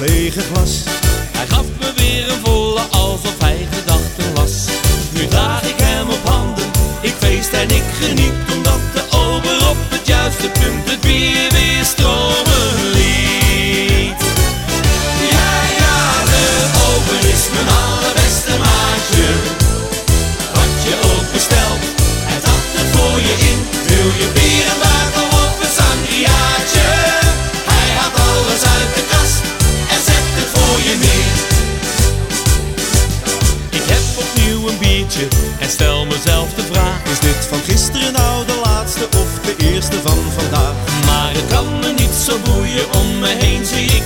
lege glas. Hij gaf me weer een volle alsof hij gedachten las. Nu draag ik hem op handen, ik feest en ik geniet. Omdat de ober op het juiste punt het bier weer stromen liet. Ja, ja, de ober is mijn allerbeste maatje. Wat je ook bestelt, hij had het voor je in. Wil je bier en buikel of een sangriaatje? Een biertje en stel mezelf de vraag. Is dit van gisteren nou de laatste of de eerste van vandaag? Maar het kan me niet zo boeien, om me heen zie